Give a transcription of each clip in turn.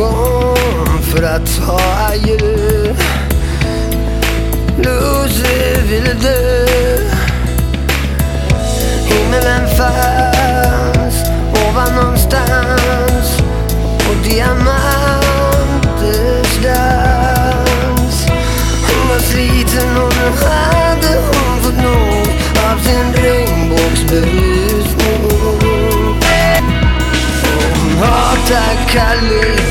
kom för att ta adjö. Lucy ville dö. Himmelen fanns ovan någonstans. Och diamanters dans. Hon var sliten och nu hade hon fått nog av sin regnbågsberusning Hon hatar Kalle.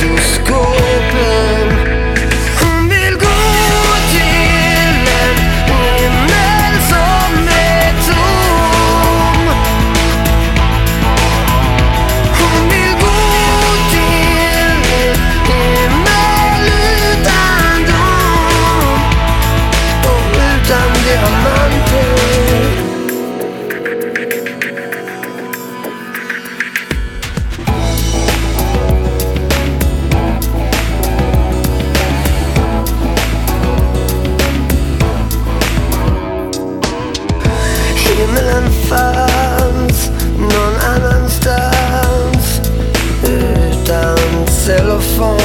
Telefon.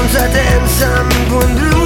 Unter den Sandbund